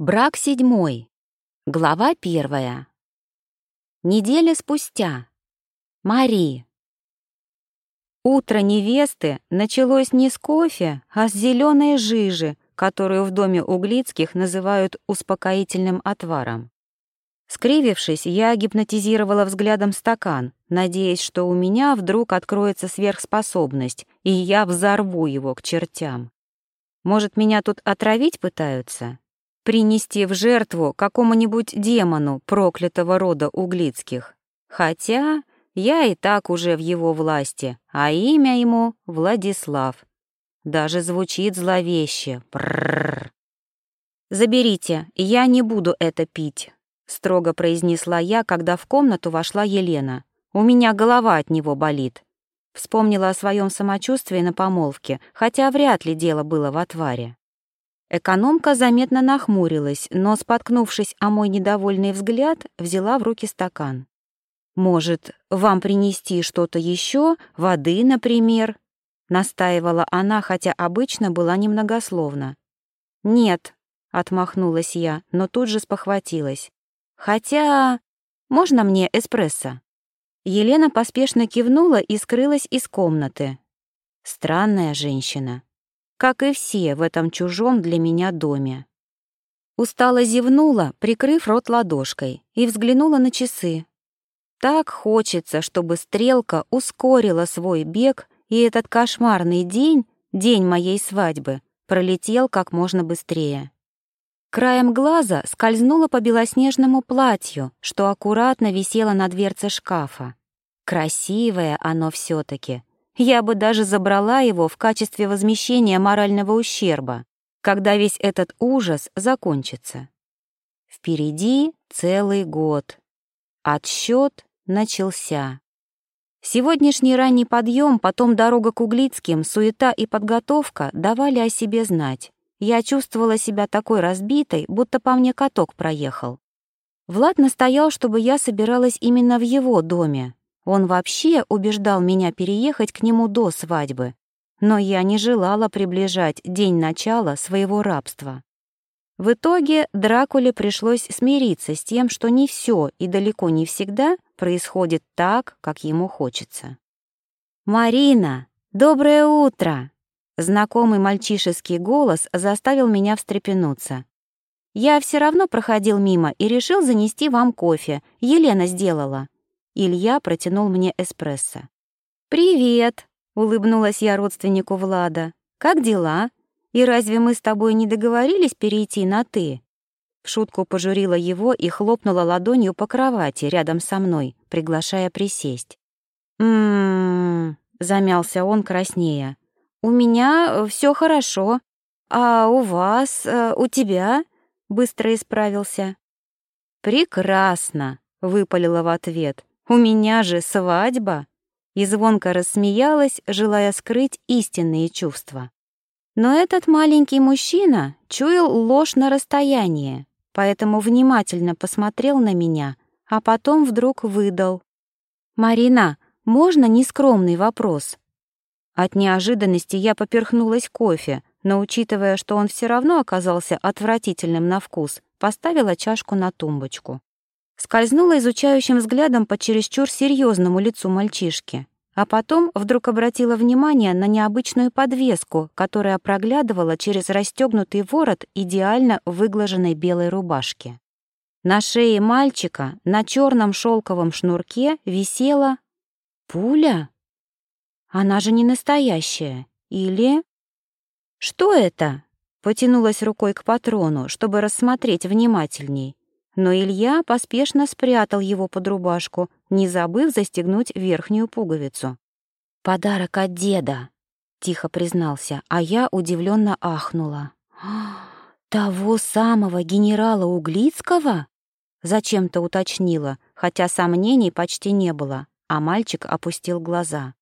Брак седьмой. Глава первая. Неделя спустя. Мари. Утро невесты началось не с кофе, а с зеленой жижи, которую в доме Углицких называют успокоительным отваром. Скривившись, я гипнотизировала взглядом стакан, надеясь, что у меня вдруг откроется сверхспособность, и я взорву его к чертям. Может, меня тут отравить пытаются? Принести в жертву какому-нибудь демону проклятого рода углицких. Хотя я и так уже в его власти, а имя ему — Владислав. Даже звучит зловеще. Прррр. «Заберите, я не буду это пить», — строго произнесла я, когда в комнату вошла Елена. «У меня голова от него болит». Вспомнила о своем самочувствии на помолвке, хотя вряд ли дело было в отваре. Экономка заметно нахмурилась, но, споткнувшись о мой недовольный взгляд, взяла в руки стакан. «Может, вам принести что-то еще? Воды, например?» — настаивала она, хотя обычно была немногословна. «Нет», — отмахнулась я, но тут же спохватилась. «Хотя... можно мне эспрессо?» Елена поспешно кивнула и скрылась из комнаты. Странная женщина как и все в этом чужом для меня доме. Устало зевнула, прикрыв рот ладошкой, и взглянула на часы. Так хочется, чтобы стрелка ускорила свой бег, и этот кошмарный день, день моей свадьбы, пролетел как можно быстрее. Краем глаза скользнула по белоснежному платью, что аккуратно висело на дверце шкафа. Красивое оно все таки я бы даже забрала его в качестве возмещения морального ущерба, когда весь этот ужас закончится. Впереди целый год. Отсчет начался. Сегодняшний ранний подъем, потом дорога к Углицким, суета и подготовка давали о себе знать. Я чувствовала себя такой разбитой, будто по мне каток проехал. Влад настоял, чтобы я собиралась именно в его доме, он вообще убеждал меня переехать к нему до свадьбы, но я не желала приближать день начала своего рабства. В итоге Дракуле пришлось смириться с тем, что не все и далеко не всегда происходит так, как ему хочется. «Марина, доброе утро!» Знакомый мальчишеский голос заставил меня встрепенуться. «Я все равно проходил мимо и решил занести вам кофе. Елена сделала. Илья протянул мне эспрессо. «Привет!» — улыбнулась я родственнику Влада. «Как дела? И разве мы с тобой не договорились перейти на «ты»?» В шутку пожурила его и хлопнула ладонью по кровати рядом со мной, приглашая присесть. «М-м-м», замялся он краснея. «У меня все хорошо. А у вас, э, у тебя?» — быстро исправился. «Прекрасно!» — выпалила в ответ. У меня же свадьба!» И звонко рассмеялась, желая скрыть истинные чувства. Но этот маленький мужчина чуял ложь на расстоянии, поэтому внимательно посмотрел на меня, а потом вдруг выдал. «Марина, можно нескромный вопрос?» От неожиданности я поперхнулась кофе, но, учитывая, что он все равно оказался отвратительным на вкус, поставила чашку на тумбочку. Скользнула изучающим взглядом по чересчур серьезному лицу мальчишки, а потом вдруг обратила внимание на необычную подвеску, которая проглядывала через расстегнутый ворот идеально выглаженной белой рубашки. На шее мальчика на черном шелковом шнурке висела пуля. Она же не настоящая. Или... Что это? Потянулась рукой к патрону, чтобы рассмотреть внимательней но Илья поспешно спрятал его под рубашку, не забыв застегнуть верхнюю пуговицу. «Подарок от деда», — тихо признался, а я удивленно ахнула. «Того самого генерала Углицкого?» Зачем-то уточнила, хотя сомнений почти не было, а мальчик опустил глаза.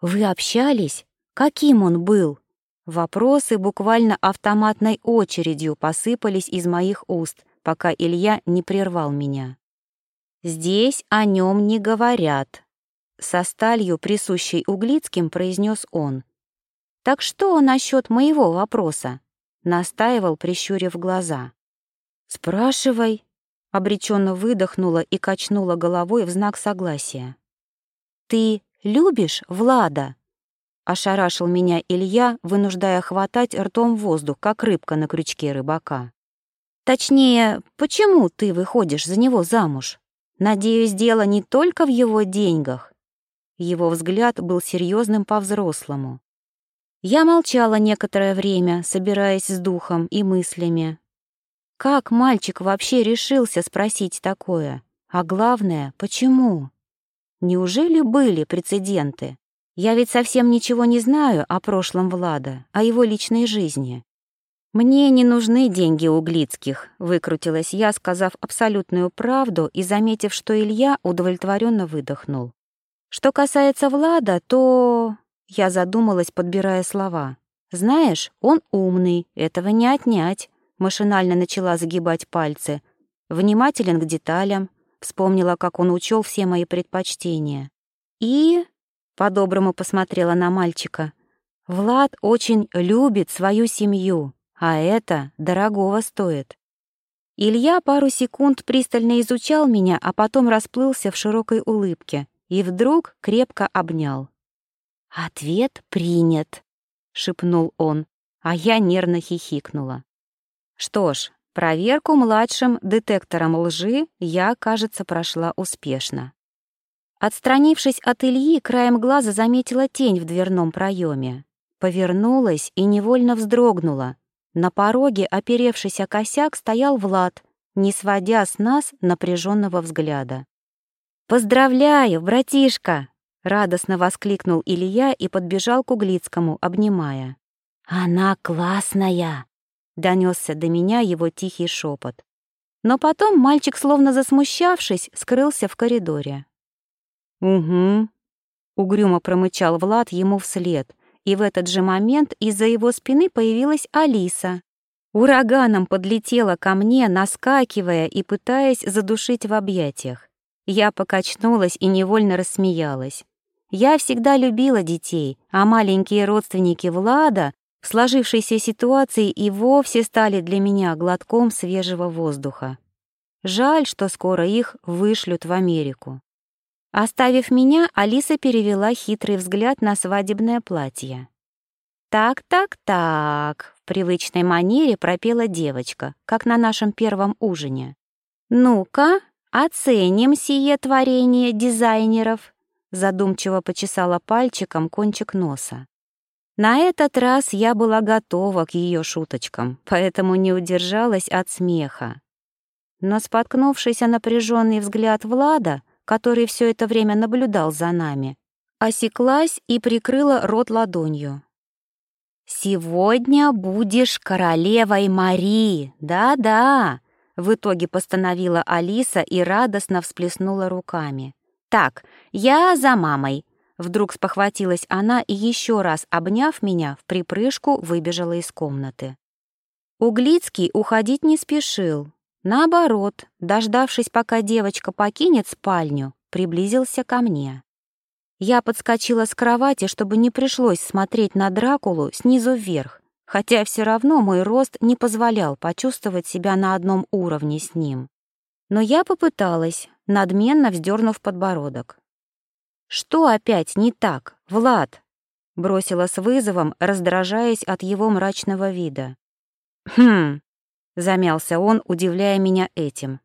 «Вы общались? Каким он был?» Вопросы буквально автоматной очередью посыпались из моих уст, пока Илья не прервал меня. «Здесь о нем не говорят», — со сталью, присущей Углицким, произнес он. «Так что насчет моего вопроса?» — настаивал, прищурив глаза. «Спрашивай», — обреченно выдохнула и качнула головой в знак согласия. «Ты любишь Влада?» — ошарашил меня Илья, вынуждая хватать ртом воздух, как рыбка на крючке рыбака. «Точнее, почему ты выходишь за него замуж? Надеюсь, дело не только в его деньгах». Его взгляд был серьезным по-взрослому. Я молчала некоторое время, собираясь с духом и мыслями. Как мальчик вообще решился спросить такое? А главное, почему? Неужели были прецеденты? Я ведь совсем ничего не знаю о прошлом Влада, о его личной жизни. «Мне не нужны деньги Углицких», — выкрутилась я, сказав абсолютную правду и заметив, что Илья удовлетворенно выдохнул. «Что касается Влада, то...» Я задумалась, подбирая слова. «Знаешь, он умный, этого не отнять», — машинально начала загибать пальцы. «Внимателен к деталям, Вспомнила, как он учел все мои предпочтения. И... По-доброму посмотрела на мальчика. Влад очень любит свою семью, а это дорогого стоит. Илья пару секунд пристально изучал меня, а потом расплылся в широкой улыбке и вдруг крепко обнял. «Ответ принят», — шепнул он, а я нервно хихикнула. Что ж, Проверку младшим детектором лжи я, кажется, прошла успешно. Отстранившись от Ильи, краем глаза заметила тень в дверном проеме. Повернулась и невольно вздрогнула. На пороге, оперевшись о косяк, стоял Влад, не сводя с нас напряженного взгляда. «Поздравляю, братишка!» — радостно воскликнул Илья и подбежал к Углицкому, обнимая. «Она классная!» донесся до меня его тихий шепот. Но потом мальчик, словно засмущавшись, скрылся в коридоре. «Угу», — угрюмо промычал Влад ему вслед, и в этот же момент из-за его спины появилась Алиса. Ураганом подлетела ко мне, наскакивая и пытаясь задушить в объятиях. Я покачнулась и невольно рассмеялась. Я всегда любила детей, а маленькие родственники Влада в сложившейся ситуации и вовсе стали для меня глотком свежего воздуха. Жаль, что скоро их вышлют в Америку. Оставив меня, Алиса перевела хитрый взгляд на свадебное платье. «Так-так-так», — в привычной манере пропела девочка, как на нашем первом ужине. «Ну-ка, оценим сие творение дизайнеров», задумчиво почесала пальчиком кончик носа. На этот раз я была готова к ее шуточкам, поэтому не удержалась от смеха. Но споткнувшись о напряженный взгляд Влада, который все это время наблюдал за нами, осеклась и прикрыла рот ладонью. «Сегодня будешь королевой Марии, да-да!» В итоге постановила Алиса и радостно всплеснула руками. «Так, я за мамой. Вдруг спохватилась она и еще раз, обняв меня, в припрыжку выбежала из комнаты. Углицкий уходить не спешил. Наоборот, дождавшись, пока девочка покинет спальню, приблизился ко мне. Я подскочила с кровати, чтобы не пришлось смотреть на Дракулу снизу вверх, хотя все равно мой рост не позволял почувствовать себя на одном уровне с ним. Но я попыталась, надменно вздернув подбородок. «Что опять не так, Влад?» — бросила с вызовом, раздражаясь от его мрачного вида. «Хм», — замялся он, удивляя меня этим.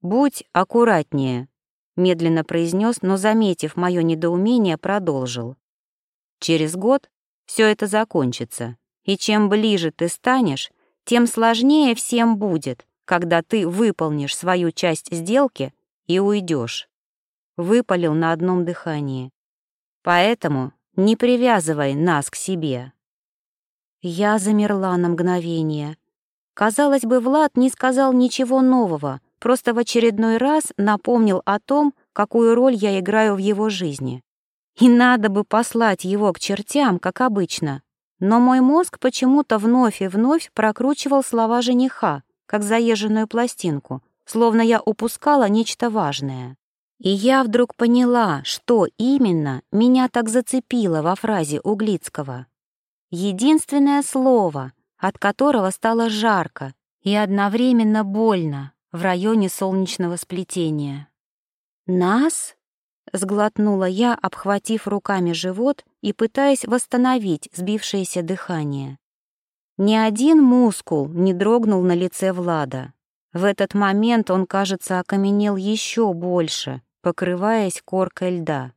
«Будь аккуратнее», — медленно произнес, но, заметив мое недоумение, продолжил. «Через год все это закончится, и чем ближе ты станешь, тем сложнее всем будет, когда ты выполнишь свою часть сделки и уйдешь выпалил на одном дыхании. Поэтому не привязывай нас к себе. Я замерла на мгновение. Казалось бы, Влад не сказал ничего нового, просто в очередной раз напомнил о том, какую роль я играю в его жизни. И надо бы послать его к чертям, как обычно. Но мой мозг почему-то вновь и вновь прокручивал слова жениха, как заезженную пластинку, словно я упускала нечто важное. И я вдруг поняла, что именно меня так зацепило во фразе Углицкого. Единственное слово, от которого стало жарко, и одновременно больно в районе солнечного сплетения. «Нас?» — сглотнула я, обхватив руками живот и пытаясь восстановить сбившееся дыхание. Ни один мускул не дрогнул на лице Влада. В этот момент он, кажется, окаменел еще больше, покрываясь коркой льда.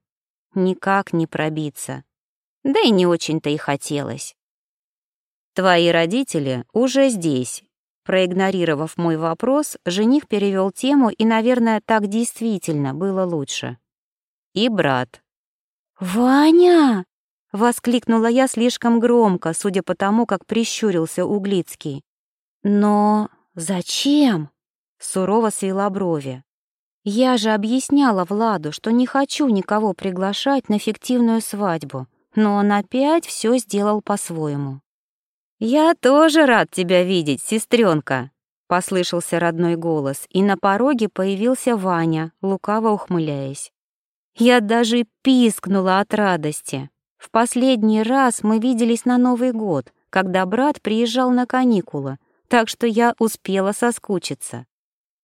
Никак не пробиться. Да и не очень-то и хотелось. «Твои родители уже здесь». Проигнорировав мой вопрос, жених перевел тему, и, наверное, так действительно было лучше. И брат. «Ваня!» — воскликнула я слишком громко, судя по тому, как прищурился Углицкий. «Но зачем?» — сурово свела брови. «Я же объясняла Владу, что не хочу никого приглашать на фиктивную свадьбу, но он опять все сделал по-своему». «Я тоже рад тебя видеть, сестренка», — послышался родной голос, и на пороге появился Ваня, лукаво ухмыляясь. Я даже пискнула от радости. В последний раз мы виделись на Новый год, когда брат приезжал на каникулы, так что я успела соскучиться.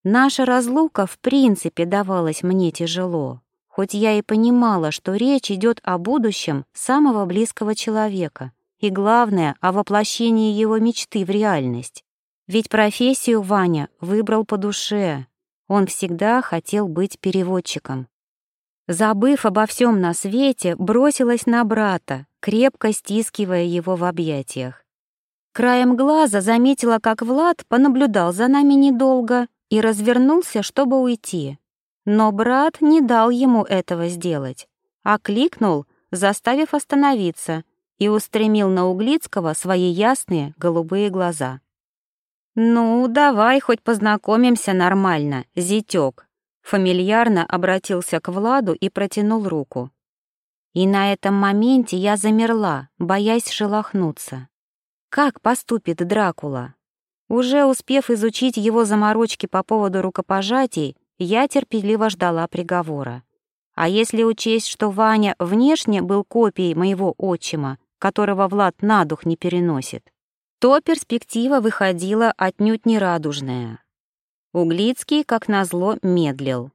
Наша разлука в принципе давалась мне тяжело, хоть я и понимала, что речь идет о будущем самого близкого человека, и главное, о воплощении его мечты в реальность. Ведь профессию Ваня выбрал по душе. Он всегда хотел быть переводчиком. Забыв обо всем на свете, бросилась на брата, крепко стискивая его в объятиях. Краем глаза заметила, как Влад понаблюдал за нами недолго и развернулся, чтобы уйти. Но брат не дал ему этого сделать, а кликнул, заставив остановиться — и устремил на Углицкого свои ясные голубые глаза. «Ну, давай хоть познакомимся нормально, зятёк», фамильярно обратился к Владу и протянул руку. И на этом моменте я замерла, боясь шелохнуться. Как поступит Дракула? Уже успев изучить его заморочки по поводу рукопожатий, я терпеливо ждала приговора. А если учесть, что Ваня внешне был копией моего отчима, которого Влад на дух не переносит, то перспектива выходила отнюдь не радужная. Углицкий, как назло, медлил.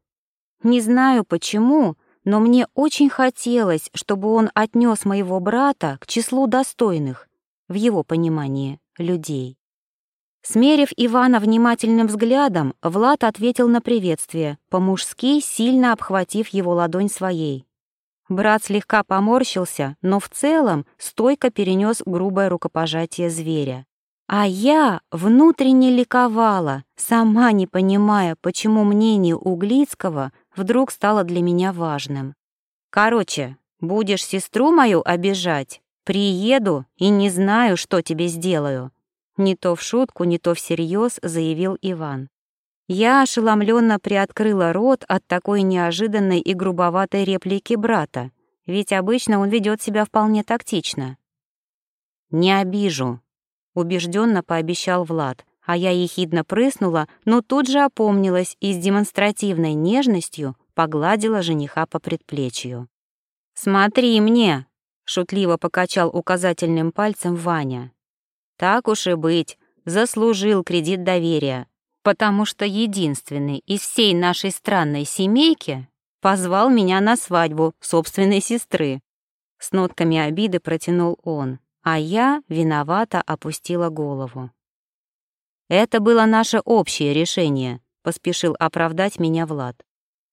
Не знаю почему, но мне очень хотелось, чтобы он отнес моего брата к числу достойных, в его понимании, людей. Смерив Ивана внимательным взглядом, Влад ответил на приветствие, по-мужски сильно обхватив его ладонь своей. Брат слегка поморщился, но в целом стойко перенес грубое рукопожатие зверя. А я внутренне ликовала, сама не понимая, почему мнение Углицкого вдруг стало для меня важным. «Короче, будешь сестру мою обижать, приеду и не знаю, что тебе сделаю», не то в шутку, не то всерьез заявил Иван. Я ошеломленно приоткрыла рот от такой неожиданной и грубоватой реплики брата, ведь обычно он ведет себя вполне тактично. «Не обижу», — убежденно пообещал Влад, а я ехидно прыснула, но тут же опомнилась и с демонстративной нежностью погладила жениха по предплечью. «Смотри мне!» — шутливо покачал указательным пальцем Ваня. «Так уж и быть, заслужил кредит доверия потому что единственный из всей нашей странной семейки позвал меня на свадьбу собственной сестры. С нотками обиды протянул он, а я виновато опустила голову. Это было наше общее решение, поспешил оправдать меня Влад.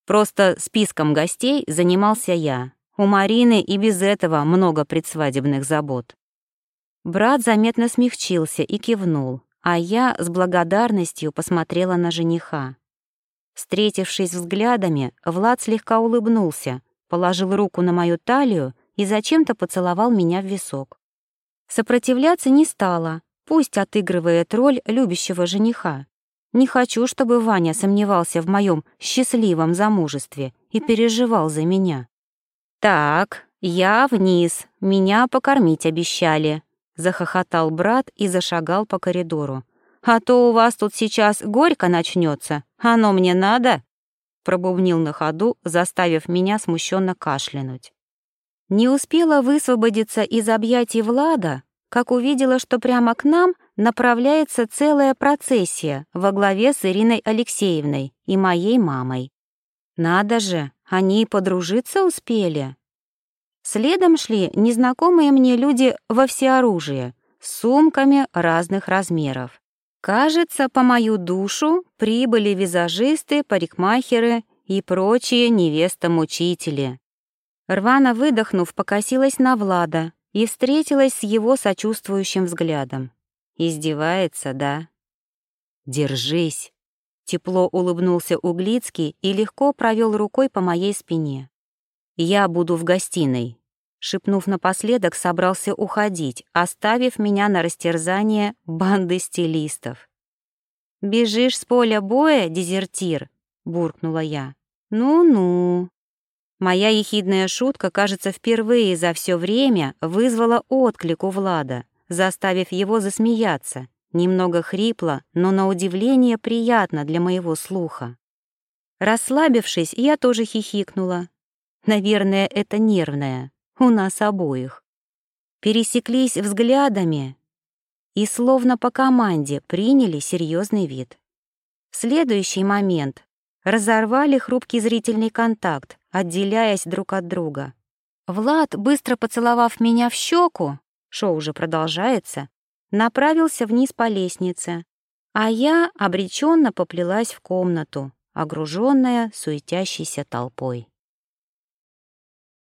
Просто списком гостей занимался я. У Марины и без этого много предсвадебных забот. Брат заметно смягчился и кивнул, а я с благодарностью посмотрела на жениха. Встретившись взглядами, Влад слегка улыбнулся, положил руку на мою талию и зачем-то поцеловал меня в висок. Сопротивляться не стала, пусть отыгрывает роль любящего жениха. Не хочу, чтобы Ваня сомневался в моем счастливом замужестве и переживал за меня. «Так, я вниз, меня покормить обещали», захохотал брат и зашагал по коридору. «А то у вас тут сейчас горько начнется. Оно мне надо?» пробубнил на ходу, заставив меня смущенно кашлянуть. Не успела высвободиться из объятий Влада, как увидела, что прямо к нам направляется целая процессия во главе с Ириной Алексеевной и моей мамой. Надо же, они и подружиться успели. Следом шли незнакомые мне люди во всеоружие, с сумками разных размеров. Кажется, по мою душу прибыли визажисты, парикмахеры и прочие невеста-мучители. Рвано выдохнув, покосилась на Влада и встретилась с его сочувствующим взглядом. Издевается, да? «Держись!» Тепло улыбнулся Углицкий и легко провел рукой по моей спине. «Я буду в гостиной», — шепнув напоследок, собрался уходить, оставив меня на растерзание банды стилистов. «Бежишь с поля боя, дезертир?» — буркнула я. «Ну-ну». Моя ехидная шутка, кажется, впервые за все время вызвала отклик у Влада, заставив его засмеяться, Немного хрипло, но на удивление приятно для моего слуха. Расслабившись, я тоже хихикнула. Наверное, это нервное. У нас обоих. Пересеклись взглядами и словно по команде приняли серьезный вид. В следующий момент разорвали хрупкий зрительный контакт, отделяясь друг от друга. Влад, быстро поцеловав меня в щеку, шоу уже продолжается, направился вниз по лестнице, а я обреченно поплелась в комнату, огруженная суетящейся толпой.